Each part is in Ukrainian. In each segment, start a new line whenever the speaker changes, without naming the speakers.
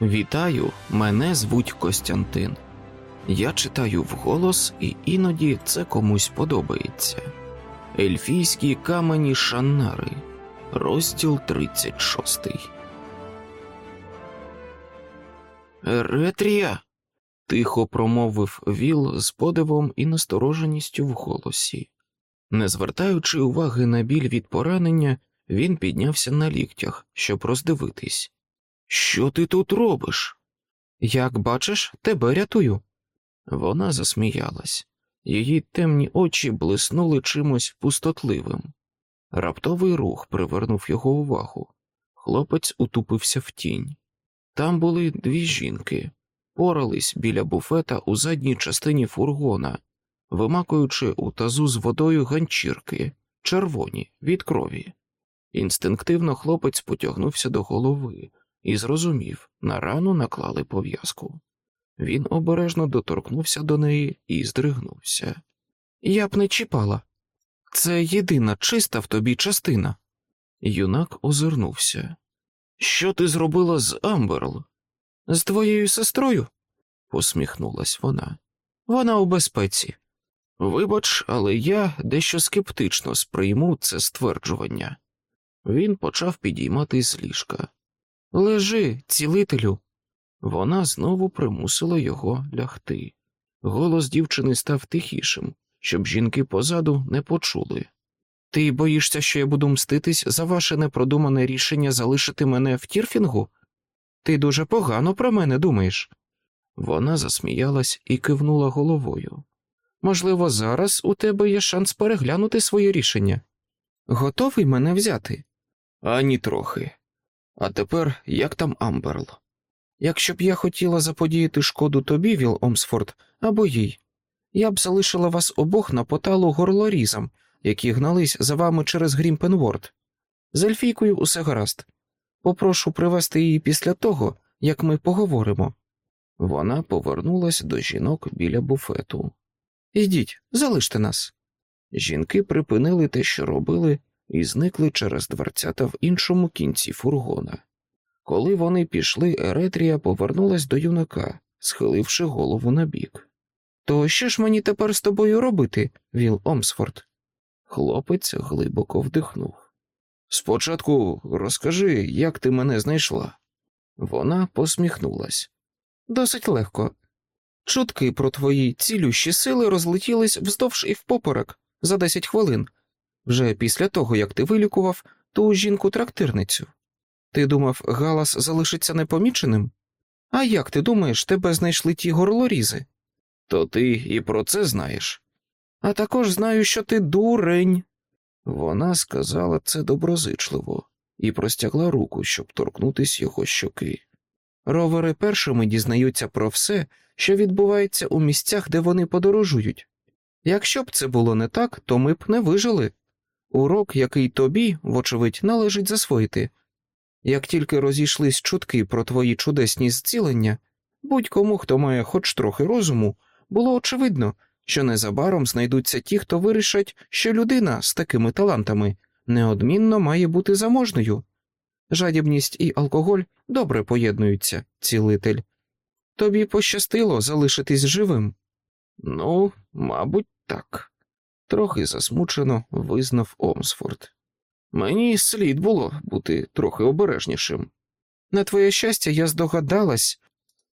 Вітаю, мене звуть Костянтин. Я читаю вголос, і іноді це комусь подобається. Ельфійські камені Шаннари, розділ 36. Еретрія. тихо промовив Віл з подивом і настороженістю в голосі. Не звертаючи уваги на біль від поранення, він піднявся на ліктях, щоб роздивитись. Що ти тут робиш? Як бачиш, тебе рятую. Вона засміялась, її темні очі блиснули чимось пустотливим. Раптовий рух привернув його увагу. Хлопець утупився в тінь. Там були дві жінки, порались біля буфета у задній частині фургона, вимакуючи у тазу з водою ганчірки, червоні від крові. Інстинктивно хлопець потягнувся до голови і зрозумів, на рану наклали пов'язку. Він обережно доторкнувся до неї і здригнувся. Я б не чіпала. Це єдина чиста в тобі частина. Юнак озирнувся. Що ти зробила з Амберл? З твоєю сестрою? посміхнулась вона. Вона у безпеці. Вибач, але я дещо скептично сприйму це стверджування. Він почав підіймати з ліжка. Лежи, цілителю. Вона знову примусила його лягти. Голос дівчини став тихішим, щоб жінки позаду не почули. Ти боїшся, що я буду мститись за ваше непродумане рішення залишити мене в Тірфінгу? Ти дуже погано про мене думаєш. Вона засміялась і кивнула головою. Можливо, зараз у тебе є шанс переглянути своє рішення. Готовий мене взяти? Ані трохи. А тепер як там Амберл? Якщо б я хотіла заподіяти шкоду тобі, Віл Омсфорд, або їй, я б залишила вас обох на поталу горлорізам, які гнались за вами через Грімпенворд. З Ельфійкою усе гаразд. Попрошу привезти її після того, як ми поговоримо. Вона повернулась до жінок біля буфету. Ідіть, залиште нас. Жінки припинили те, що робили, і зникли через дверцята в іншому кінці фургона. Коли вони пішли, Еретрія повернулась до юнака, схиливши голову на бік. То що ж мені тепер з тобою робити, Віл Омсфорд? Хлопець глибоко вдихнув. Спочатку розкажи, як ти мене знайшла. Вона посміхнулась. Досить легко. Чутки про твої цілющі сили розлетілись вздовж і впоперек за десять хвилин, вже після того, як ти вилікував ту жінку трактирницю. Ти думав, галас залишиться непоміченим? А як ти думаєш, тебе знайшли ті горлорізи? То ти і про це знаєш. А також знаю, що ти дурень. Вона сказала це доброзичливо і простягла руку, щоб торкнутись його щоки. Ровери першими дізнаються про все, що відбувається у місцях, де вони подорожують. Якщо б це було не так, то ми б не вижили. Урок, який тобі, вочевидь, належить засвоїти. Як тільки розійшлись чутки про твої чудесні зцілення, будь-кому, хто має хоч трохи розуму, було очевидно, що незабаром знайдуться ті, хто вирішать, що людина з такими талантами неодмінно має бути заможною. Жадібність і алкоголь добре поєднуються, цілитель. Тобі пощастило залишитись живим. Ну, мабуть, так, трохи засмучено визнав Омсфорд. Мені слід було бути трохи обережнішим. На твоє щастя, я здогадалась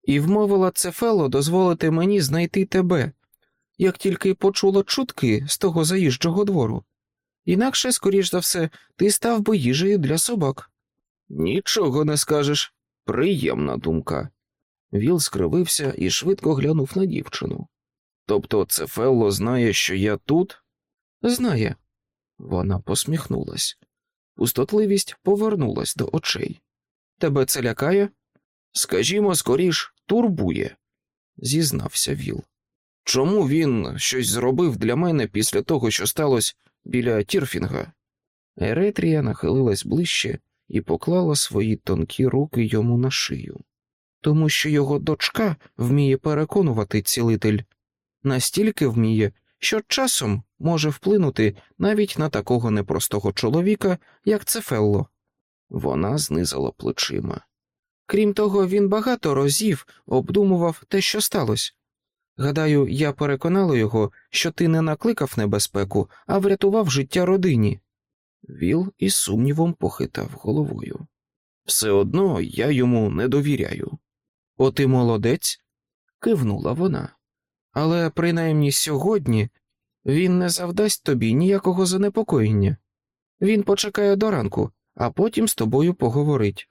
і вмовила Цефело дозволити мені знайти тебе, як тільки почула чутки з того заїжджого двору. Інакше, скоріш за все, ти став би їжею для собак. Нічого не скажеш. Приємна думка. Віл скривився і швидко глянув на дівчину. Тобто Цефелло знає, що я тут? Знає. Вона посміхнулась. Пустотливість повернулась до очей. Тебе це лякає? Скажімо, скоріш, турбує, зізнався Віл. Чому він щось зробив для мене після того, що сталося біля Тірфінга? Еретрія нахилилась ближче і поклала свої тонкі руки йому на шию. Тому що його дочка вміє переконувати цілитель, настільки вміє, що часом може вплинути навіть на такого непростого чоловіка, як Цефелло. Вона знизала плечима. Крім того, він багато разів обдумував те, що сталося. Гадаю, я переконала його, що ти не накликав небезпеку, а врятував життя родині. Віл із сумнівом похитав головою. Все одно я йому не довіряю. О, ти молодець, кивнула вона. Але принаймні сьогодні він не завдасть тобі ніякого занепокоєння. Він почекає до ранку, а потім з тобою поговорить.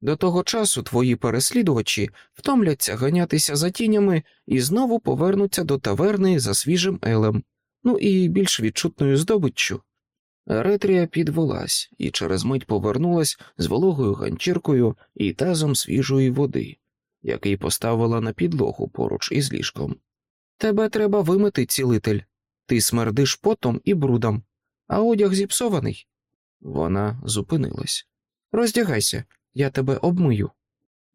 До того часу твої переслідувачі втомляться ганятися за тінями і знову повернуться до таверни за свіжим елем, ну і більш відчутною здобиччю. Ретрія підвелась і через мить повернулась з вологою ганчіркою і тазом свіжої води, який поставила на підлогу поруч із ліжком. Тебе треба вимити, цілитель. Ти смердиш потом і брудом, а одяг зіпсований. Вона зупинилась. Роздягайся, я тебе обмию.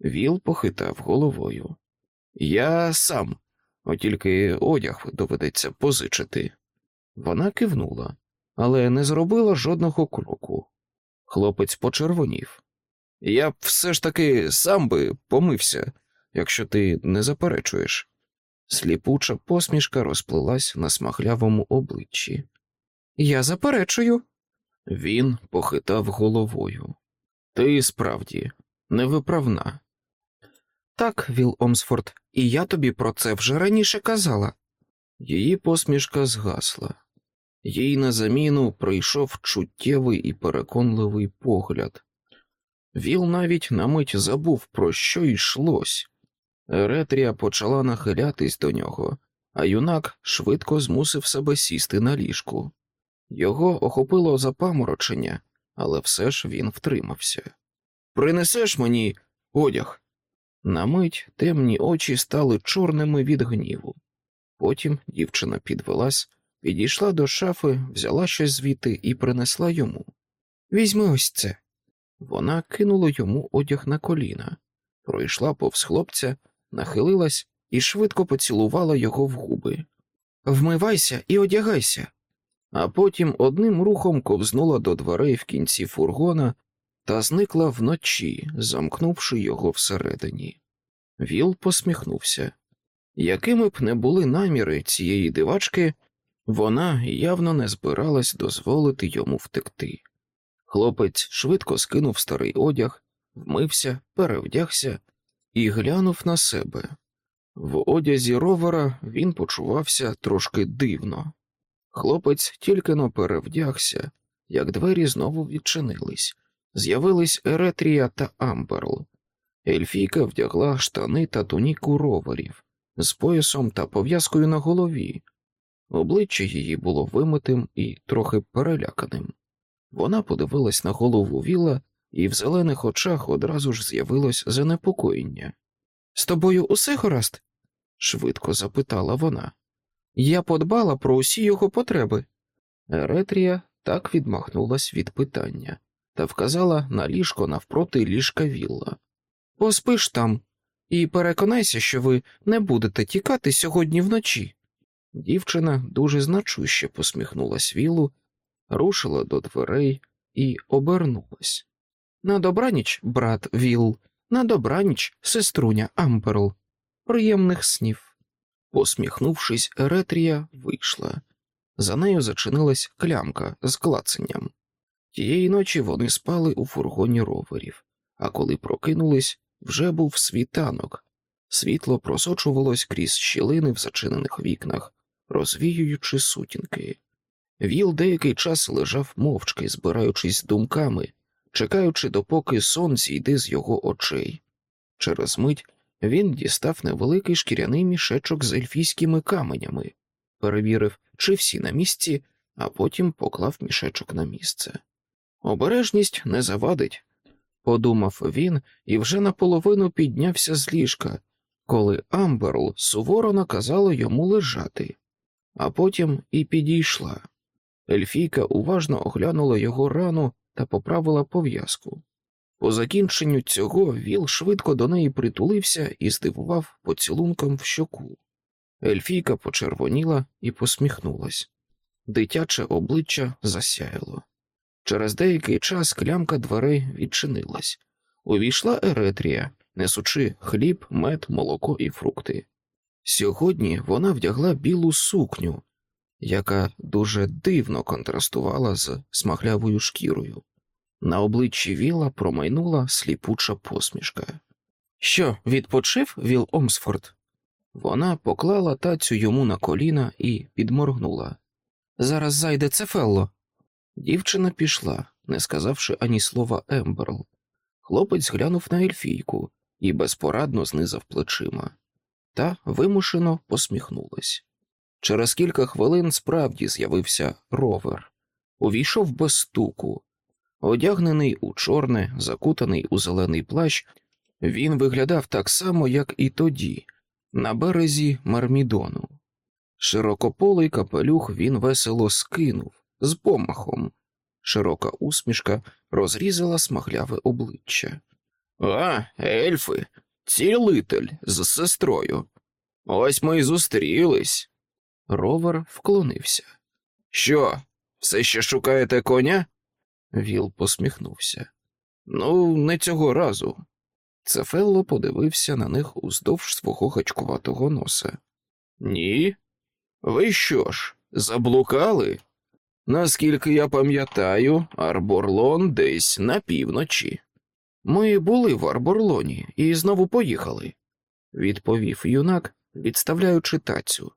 Віл похитав головою. Я сам, от тільки одяг доведеться позичити. Вона кивнула, але не зробила жодного кроку. Хлопець почервонів. Я б все ж таки сам би помився, якщо ти не заперечуєш. Сліпуча посмішка розплилась на смахлявому обличчі. Я заперечую. Він похитав головою. Ти справді невиправна. Так, Віл Омсфорд, і я тобі про це вже раніше казала. Її посмішка згасла, їй на заміну прийшов чуттєвий і переконливий погляд. Віл навіть на мить забув, про що йшлось. Еретрія почала нахилятись до нього, а юнак швидко змусив себе сісти на ліжку. Його охопило запаморочення, але все ж він втримався. Принесеш мені одяг? На мить темні очі стали чорними від гніву. Потім дівчина підвелась, підійшла до шафи, взяла щось звідти і принесла йому. Візьми ось це. Вона кинула йому одяг на коліна, пройшла повз хлопця, нахилилась і швидко поцілувала його в губи. Вмивайся і одягайся. А потім одним рухом ковзнула до дверей в кінці фургона та зникла вночі, замкнувши його всередині. Віл посміхнувся. Якими б не були наміри цієї дивачки, вона явно не збиралась дозволити йому втекти. Хлопець швидко скинув старий одяг, вмився, перевдягся і глянув на себе. В одязі ровера він почувався трошки дивно. Хлопець тільки но перевдягся, як двері знову відчинились. З'явились Еретрія та Амберл. Ельфійка вдягла штани та туніку роверів з поясом та пов'язкою на голові. Обличчя її було вимитим і трохи переляканим. Вона подивилась на голову віла, і в зелених очах одразу ж з'явилось занепокоєння. З тобою усе гаразд? швидко запитала вона. Я подбала про усі його потреби. Еретрія так відмахнулась від питання та вказала на ліжко навпроти ліжка вілла. Поспиш там і переконайся, що ви не будете тікати сьогодні вночі. Дівчина дуже значуще посміхнулась вілу, рушила до дверей і обернулась. На добраніч, брат Віл, на добраніч, сеструня Амперл. Приємних снів. Посміхнувшись, Еретрія вийшла. За нею зачинилась клямка з клацанням. Тієї ночі вони спали у фургоні роверів, а коли прокинулись, вже був світанок. Світло просочувалось крізь щілини в зачинених вікнах, розвіюючи сутінки. Віл деякий час лежав мовчки, збираючись думками, чекаючи, допоки сон зійде з його очей. Через мить він дістав невеликий шкіряний мішечок з ельфійськими каменями, перевірив, чи всі на місці, а потім поклав мішечок на місце. Обережність не завадить, подумав він і вже наполовину піднявся з ліжка, коли Амберл суворо наказала йому лежати, а потім і підійшла. Ельфійка уважно оглянула його рану та поправила пов'язку. По закінченню цього Віл швидко до неї притулився і здивував поцілунком в щоку. Ельфійка почервоніла і посміхнулась. Дитяче обличчя засяяло. Через деякий час клямка дверей відчинилась. Увійшла Еретрія, несучи хліб, мед, молоко і фрукти. Сьогодні вона вдягла білу сукню, яка дуже дивно контрастувала з смаглявою шкірою. На обличчі Віла промайнула сліпуча посмішка. Що, відпочив Віл Омсфорд? Вона поклала тацю йому на коліна і підморгнула. Зараз зайде Цефелло. Дівчина пішла, не сказавши ані слова Амберл. Хлопець глянув на ельфійку і безпорадно знизав плечима, та вимушено посміхнулась. Через кілька хвилин справді з'явився ровер, увійшов без стуку. Одягнений у чорне, закутаний у зелений плащ, він виглядав так само, як і тоді, на березі Мармідону. Широкополий капелюх він весело скинув з помахом. Широка усмішка розрізала смагляве обличчя. А, ельфи, цілитель з сестрою. Ось ми й зустрілись. Ровер вклонився. Що, все ще шукаєте коня? Віл посміхнувся. Ну, не цього разу. Цефелло подивився на них уздовж свого гачкуватого носа. Ні. Ви що ж, заблукали? Наскільки я пам'ятаю, Арборлон десь на півночі. Ми були в Арборлоні і знову поїхали, відповів юнак, відставляючи тацю.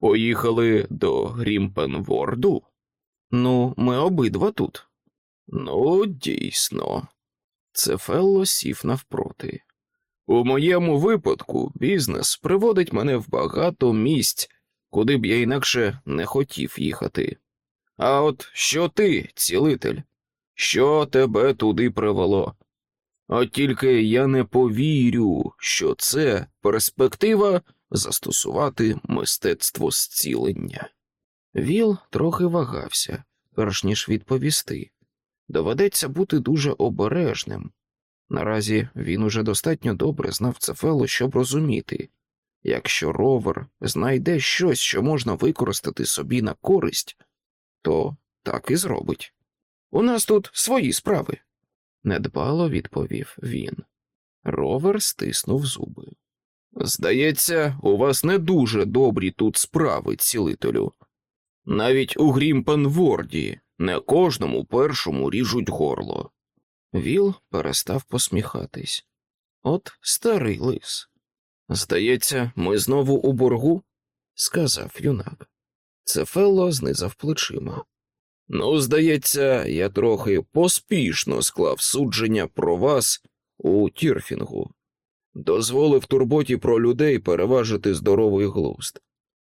Поїхали до Грімпенворду? Ну, ми обидва тут. Ну, дійсно. Цефелло сів навпроти. У моєму випадку бізнес приводить мене в багато місць, куди б я інакше не хотів їхати. А от що ти, цілитель? Що тебе туди привело? От тільки я не повірю, що це перспектива застосувати мистецтво зцілення. Віл трохи вагався, перш ніж відповісти. Доведеться бути дуже обережним. Наразі він уже достатньо добре знав Цефело, щоб розуміти якщо ровер знайде щось, що можна використати собі на користь, то так і зробить. У нас тут свої справи, недбало відповів він. Ровер стиснув зуби. Здається, у вас не дуже добрі тут справи, цілителю. Навіть у Грімпенворді не кожному першому ріжуть горло. Віл перестав посміхатись. От старий лис. Здається, ми знову у боргу, сказав юнак. Цефелло знизав плечима. Ну, здається, я трохи поспішно склав судження про вас у Тірфінгу, дозволив турботі про людей переважити здоровий глузд,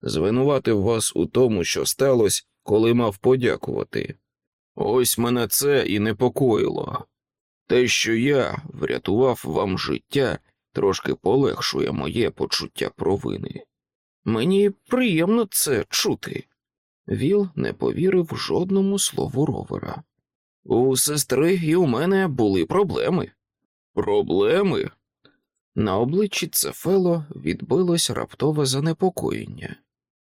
звинуватив вас у тому, що сталося, коли мав подякувати. Ось мене це і непокоїло. Те, що я врятував вам життя, трошки полегшує моє почуття провини. Мені приємно це чути. Віл не повірив жодному слову ровера. У сестри і у мене були проблеми. Проблеми? На обличчі Цефело відбилось раптове занепокоєння.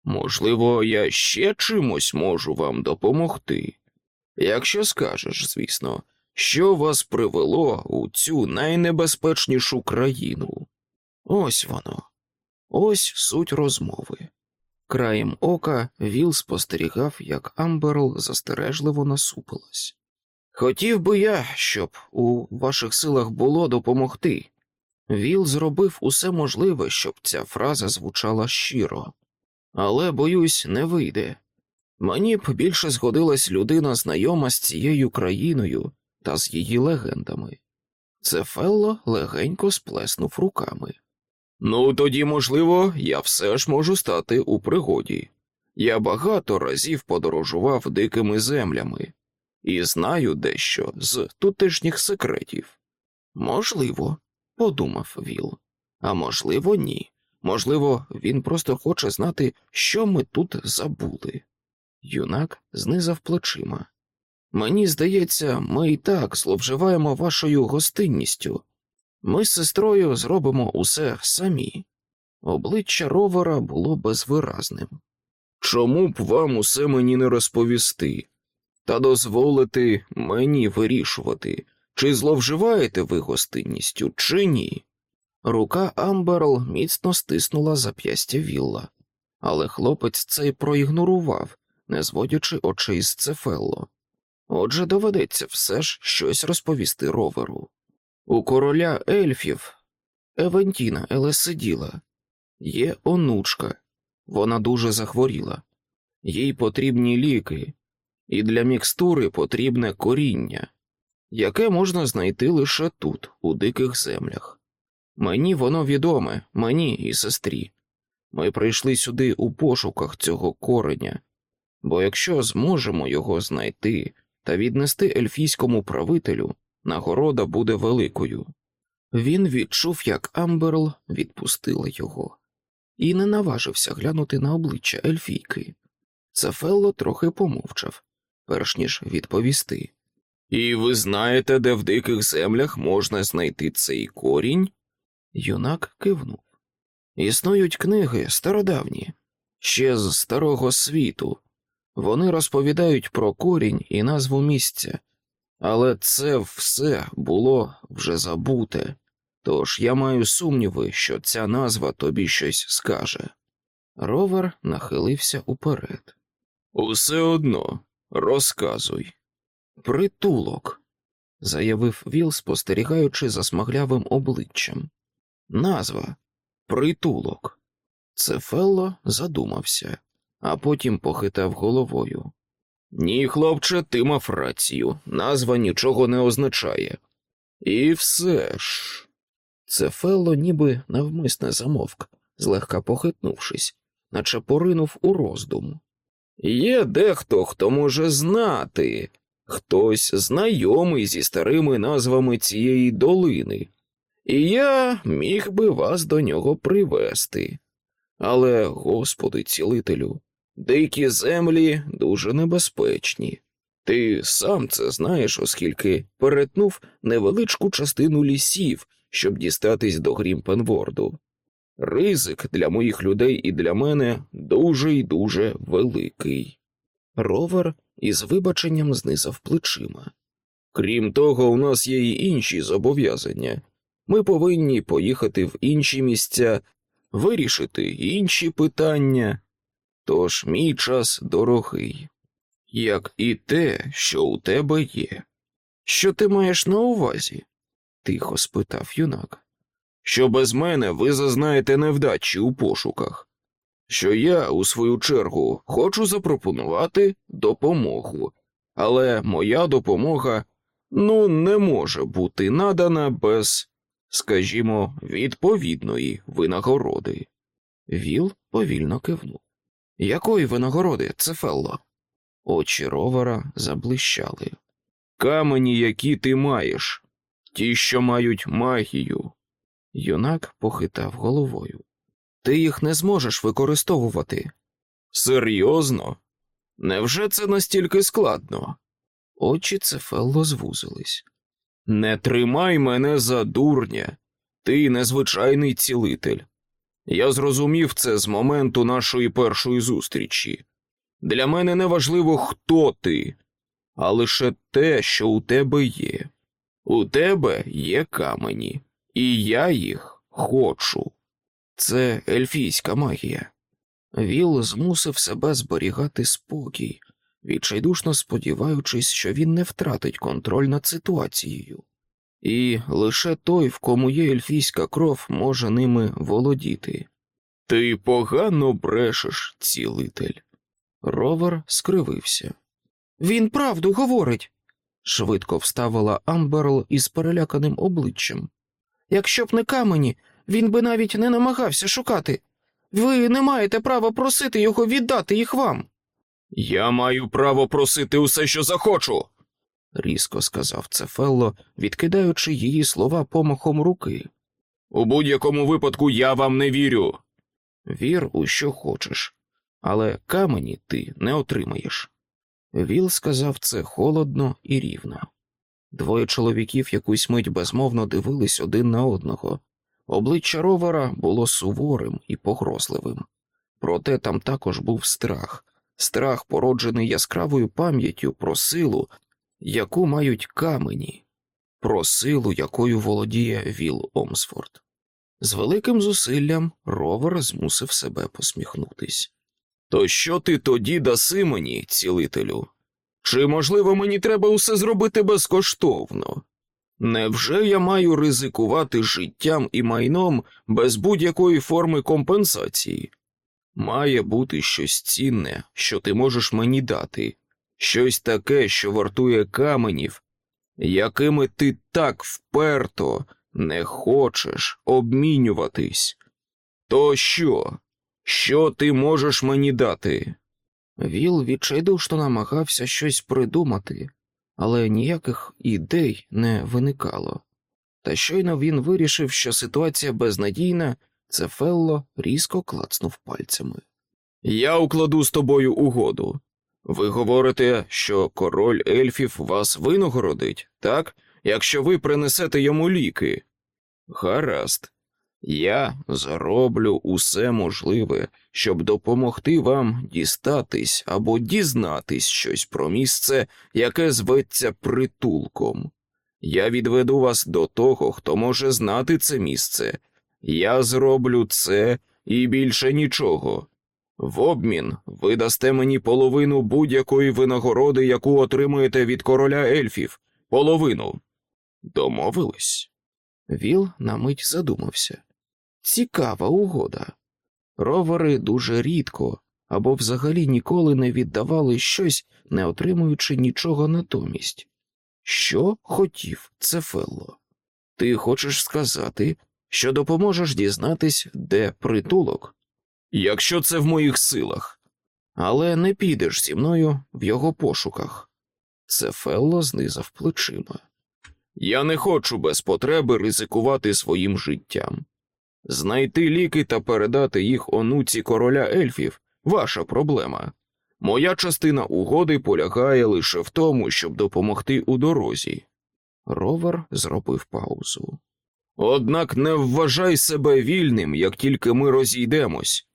Можливо, я ще чимось можу вам допомогти. Якщо скажеш, звісно, що вас привело у цю найнебезпечнішу країну. Ось воно, ось суть розмови. Краєм ока Віл спостерігав, як Амберл застережливо насупилась. Хотів би я, щоб у ваших силах було допомогти. Віл зробив усе можливе, щоб ця фраза звучала щиро, але, боюсь, не вийде. Мені б більше згодилась людина, знайома з цією країною та з її легендами. Цефелло легенько сплеснув руками. Ну, тоді, можливо, я все ж можу стати у пригоді. Я багато разів подорожував дикими землями і знаю дещо з тутешніх секретів. Можливо, подумав Віл, а можливо, ні. Можливо, він просто хоче знати, що ми тут забули. Юнак знизав плечима. Мені здається, ми і так зловживаємо вашою гостинністю. Ми з сестрою зробимо усе самі. Обличчя ровера було безвиразним. Чому б вам усе мені не розповісти та дозволити мені вирішувати, Чи зловживаєте ви гостинністю, чи ні? Рука Амберл міцно стиснула зап'ястя Віла, але хлопець цей проігнорував, не зводячи очей з Цефелло. Отже, доведеться все ж щось розповісти роверу. У короля ельфів Евентіна Елесиділа є онучка, вона дуже захворіла, їй потрібні ліки, і для мікстури потрібне коріння, яке можна знайти лише тут, у диких землях. Мені воно відоме, мені і сестрі. Ми прийшли сюди у пошуках цього кореня, бо якщо зможемо його знайти та віднести ельфійському правителю, нагорода буде великою. Він відчув, як Амберл відпустила його, і не наважився глянути на обличчя Ельфійки. Цефелло трохи помовчав, перш ніж відповісти. І ви знаєте, де в диких землях можна знайти цей корінь? Юнак кивнув. Існують книги стародавні, ще з старого світу. Вони розповідають про корінь і назву місця, але це все було вже забуте, тож я маю сумніви, що ця назва тобі щось скаже. Ровер нахилився уперед. Усе одно розказуй. Притулок, заявив Віл, спостерігаючи за смаглявим обличчям. Назва притулок. Цефелло задумався, а потім похитав головою. Ні, хлопче, ти мав рацію, назва нічого не означає. І все ж. Цефелло ніби навмисне замовк, злегка похитнувшись, наче поринув у роздум. Є дехто, хто може знати, хтось знайомий зі старими назвами цієї долини, і я міг би вас до нього привести. Але, Господи, цілителю, дикі землі дуже небезпечні. Ти сам це знаєш, оскільки перетнув невеличку частину лісів, щоб дістатись до Грімпенворду. Ризик для моїх людей і для мене дуже і дуже великий. Ровер із вибаченням знизав плечима. Крім того, у нас є й інші зобов'язання. Ми повинні поїхати в інші місця, вирішити інші питання. Тож мій час дорогий, як і те, що у тебе є. Що ти маєш на увазі? тихо спитав юнак. Що без мене ви зазнаєте невдачі у пошуках, що я, у свою чергу, хочу запропонувати допомогу, але моя допомога ну не може бути надана без, скажімо, відповідної винагороди. Віл повільно кивнув. Якої винагороди, Цефелло? Очі ровера заблищали. Камені, які ти маєш, ті, що мають магію. Юнак похитав головою. Ти їх не зможеш використовувати. Серйозно? Невже це настільки складно? Очі Цефелло звузились. Не тримай мене за дурня, ти незвичайний цілитель. Я зрозумів це з моменту нашої першої зустрічі. Для мене не важливо, хто ти, а лише те, що у тебе є. У тебе є камені, і я їх хочу. Це ельфійська магія. Віл змусив себе зберігати спокій, відчайдушно сподіваючись, що він не втратить контроль над ситуацією, і лише той, в кому є ельфійська кров, може ними володіти. Ти погано брешеш, цілитель. Ровер скривився. Він правду говорить, швидко вставила Амберл із переляканим обличчям. Якщо б не камені, він би навіть не намагався шукати. Ви не маєте права просити його віддати їх вам. Я маю право просити усе, що захочу, різко сказав Цефелло, відкидаючи її слова помахом руки. У будь-якому випадку я вам не вірю. Вір у що хочеш, але камені ти не отримаєш. Віл сказав це холодно і рівно. Двоє чоловіків якусь мить безмовно дивились один на одного. Обличчя ровера було суворим і погрозливим, проте там також був страх, страх, породжений яскравою пам'яттю про силу, яку мають камені, про силу, якою володіє Віл Омсфорд. З великим зусиллям ровер змусив себе посміхнутись. То що ти тоді даси мені, цілителю? Чи, можливо, мені треба усе зробити безкоштовно? Невже я маю ризикувати життям і майном без будь-якої форми компенсації? Має бути щось цінне, що ти можеш мені дати, щось таке, що вартує каменів, якими ти так вперто не хочеш обмінюватись. То що? Що ти можеш мені дати? Віл відчайдушно намагався щось придумати, але ніяких ідей не виникало. Та щойно він вирішив, що ситуація безнадійна, це Фелло різко клацнув пальцями. Я укладу з тобою угоду. Ви говорите, що король ельфів вас винагородить, так, якщо ви принесете йому ліки. Гаразд, я зароблю усе можливе, щоб допомогти вам дістатись або дізнатись щось про місце, яке зветься притулком. Я відведу вас до того, хто може знати це місце. Я зроблю це і більше нічого. В обмін ви дасте мені половину будь-якої винагороди, яку отримуєте від короля ельфів. Половину. Домовились? Віл на мить задумався. Цікава угода. Ровери дуже рідко або взагалі ніколи не віддавали щось, не отримуючи нічого натомість. Що хотів Цефелло? Ти хочеш сказати, що допоможеш дізнатись, де притулок? Якщо це в моїх силах, але не підеш зі мною в його пошуках. Цефелло знизав плечима. Я не хочу без потреби ризикувати своїм життям. Знайти ліки та передати їх онуці короля ельфів ваша проблема. Моя частина угоди полягає лише в тому, щоб допомогти у дорозі. Ровер зробив паузу. Однак не вважай себе вільним, як тільки ми розійдемось.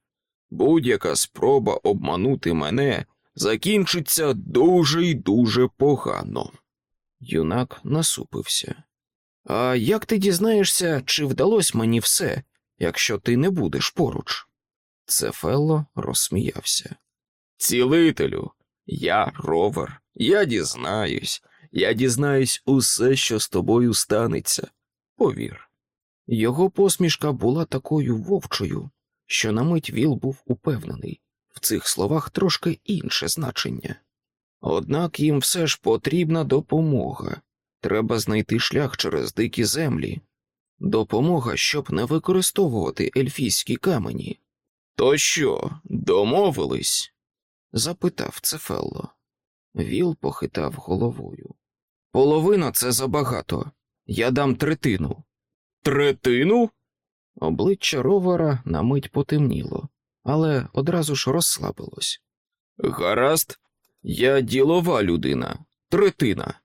Будь-яка спроба обманути мене закінчиться дуже й дуже погано. Юнак насупився. А як ти дізнаєшся, чи вдалося мені все, якщо ти не будеш поруч? Цефелло розсміявся. Цілителю, я ровер, я дізнаюсь, я дізнаюсь усе, що з тобою станеться. Повір. Його посмішка була такою вовчою, що на мить Віл був упевнений в цих словах трошки інше значення. Однак їм все ж потрібна допомога. Треба знайти шлях через дикі землі, допомога, щоб не використовувати ельфійські камені. То що, домовились? запитав Цефелло. Віл похитав головою. Половина це забагато. Я дам третину. Третину? Обличчя ровера на мить потемніло, але одразу ж розслабилось. Гаразд, я ділова людина, третина.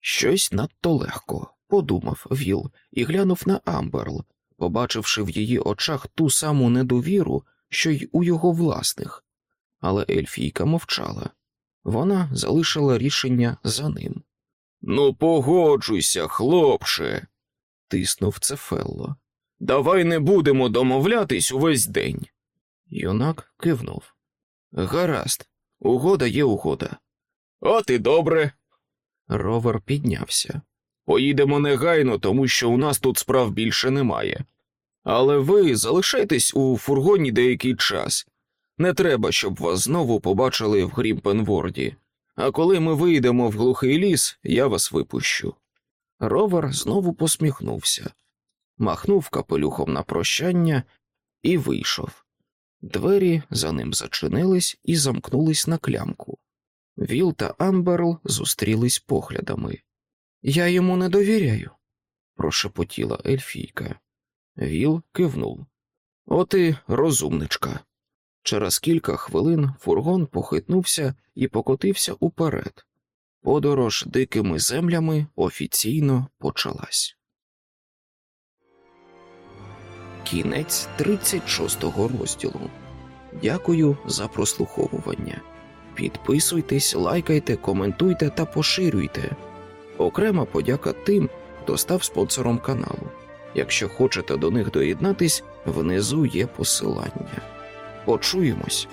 Щось надто легко, подумав Віл і глянув на Амберл, побачивши в її очах ту саму недовіру, що й у його власних. Але Ельфійка мовчала. Вона залишила рішення за ним. Ну, погоджуйся, хлопче, тиснув Цефелло. Давай не будемо домовлятись увесь день. Юнак кивнув. Гаразд, угода є угода. От і добре. Ровер піднявся. Поїдемо негайно, тому що у нас тут справ більше немає. Але ви залишайтесь у фургоні деякий час. Не треба, щоб вас знову побачили в Грімпенворді. А коли ми вийдемо в глухий ліс, я вас випущу. Ровер знову посміхнувся, махнув капелюхом на прощання і вийшов. Двері за ним зачинились і замкнулись на клямку. Віл та Амберл зустрілись поглядами. Я йому не довіряю, прошепотіла Ельфійка. Віл кивнув. От і розумничка. Через кілька хвилин фургон похитнувся і покотився уперед. Подорож дикими землями офіційно почалась. Кінець 36-го розділу. Дякую за прослуховування. Підписуйтесь, лайкайте, коментуйте та поширюйте. Окрема подяка тим, хто став спонсором каналу. Якщо хочете до них доєднатись, внизу є посилання. Почуємось.